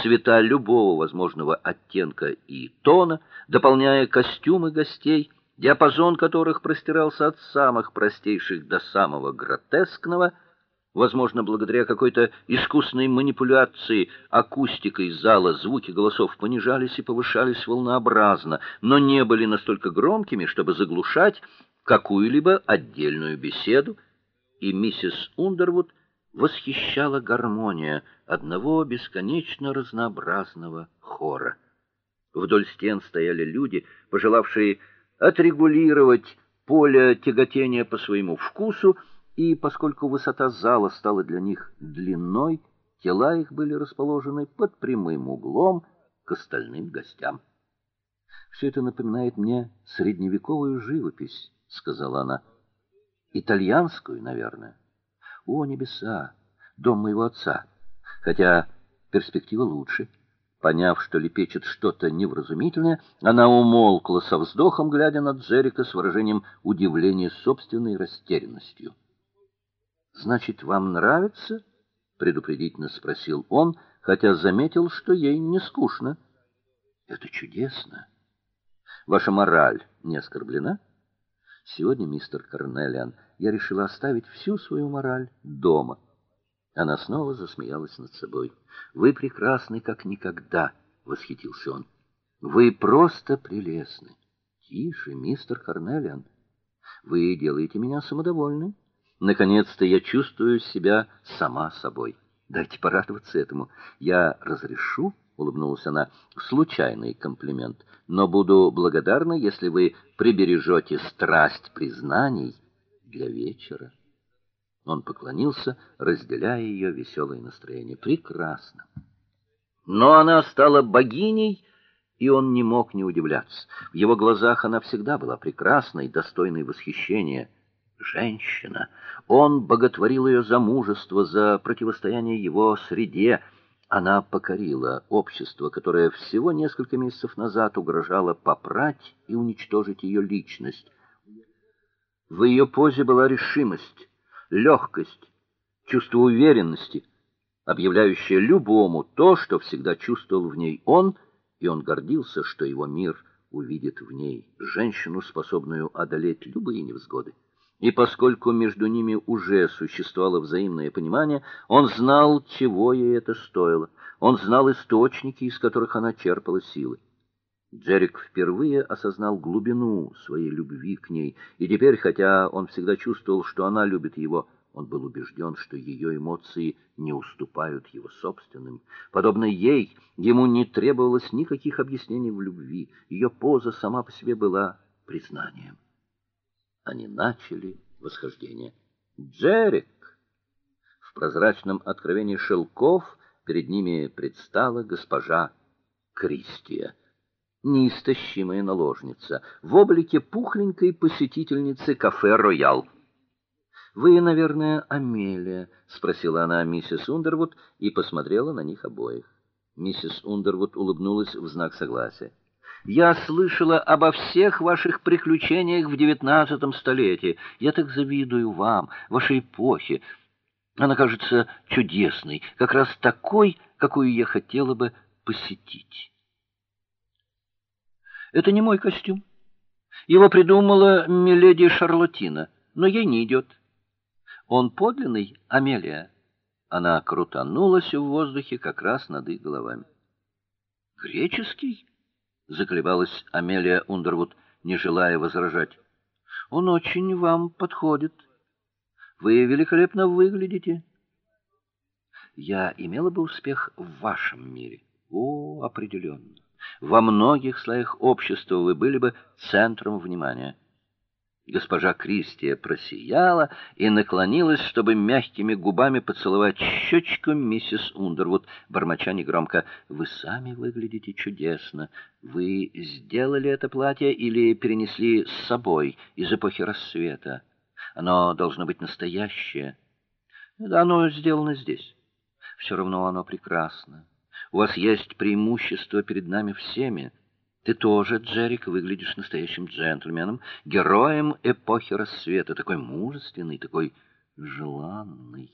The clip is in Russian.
цвета любого возможного оттенка и тона, дополняя костюмы гостей, диапазон которых простирался от самых простейших до самого гротескного. Возможно, благодаря какой-то искусной манипуляции акустикой зала звуки голосов понижались и повышались волнообразно, но не были настолько громкими, чтобы заглушать какую-либо отдельную беседу, и миссис Ундервуд восхищала гармония одного бесконечно разнообразного хора. Вдоль стен стояли люди, пожелавшие отрегулировать поле тяготения по своему вкусу, и поскольку высота зала стала для них длинной, тела их были расположены под прямым углом к остальным гостям. Все это напоминает мне средневековую живопись, сказала она. Итальянскую, наверное. О небеса, дом моего отца. Хотя перспектива лучше. Поняв, что лепечет что-то невразумительное, она умолкла со вздохом, глядя на Джерика с выражением удивления собственной растерянностью. Значит, вам нравится? предупредительно спросил он, хотя заметил, что ей не скучно. Это чудесно. Ваша мораль не оскорблена? Сегодня, мистер Карнелиан, я решила оставить всю свою мораль дома. Она снова засмеялась над собой. Вы прекрасны как никогда, восхитился он. Вы просто прелестны. Тише, мистер Карнелиан. Вы делаете меня самодовольной. Наконец-то я чувствую себя сама собой. Дайте порадоваться этому. Я разрешу улыбнулась она. Случайный комплимент, но буду благодарна, если вы прибережете страсть признаний для вечера. Он поклонился, разделяя ее веселое настроение. Прекрасно. Но она стала богиней, и он не мог не удивляться. В его глазах она всегда была прекрасной, достойной восхищения. Женщина. Он боготворил ее за мужество, за противостояние его среде, она покорила общество, которое всего несколько месяцев назад угрожало попрать и уничтожить ее личность. В ее позе была решимость, легкость, чувство уверенности, объявляющее любому то, что всегда чувствовал в ней он, и он гордился, что его мир увидит в ней женщину, способную одолеть любые невзгоды. И поскольку между ними уже существовало взаимное понимание, он знал, чего ей это стоило. Он знал источники, из которых она черпала силы. Джерик впервые осознал глубину своей любви к ней, и теперь, хотя он всегда чувствовал, что она любит его, он был убежден, что ее эмоции не уступают его собственным. Подобно ей, ему не требовалось никаких объяснений в любви. Ее поза сама по себе была признанием они начали восхождение. Джерик в прозрачном откровении шелков перед ними предстала госпожа Кристия, неистощимая наложница, в облике пухленькой посетительницы кафе Роял. Вы, наверное, Амелия, спросила она миссис Ундервуд и посмотрела на них обоих. Миссис Ундервуд улыбнулась в знак согласия. Я слышала обо всех ваших приключениях в девятнадцатом столетии. Я так завидую вам, вашей эпохе. Она кажется чудесной, как раз такой, какую я хотела бы посетить. Это не мой костюм. Его придумала миледи Шарлотина, но ей не идет. Он подлинный, Амелия. Она крутанулась в воздухе как раз над их головами. Греческий? Заколебалась Амелия Ундервуд, не желая возражать. Он очень вам подходит. Вы великолепно выглядите. Я имела бы успех в вашем мире. О, определенно. Во многих слоях общества вы были бы центром внимания. Госпожа Кристия просияла и наклонилась, чтобы мягкими губами поцеловать щечку миссис Ундервуд, бормоча негромко: "Вы сами выглядите чудесно. Вы сделали это платье или перенесли с собой из эпохи рассвета? Оно должно быть настоящее. Да, оно сделано здесь. Все равно оно прекрасно. У вас есть преимущество перед нами всеми. Ты тоже, Джерик, выглядишь настоящим джентльменом, героем эпохи рассвета, такой мужественный, такой желанный.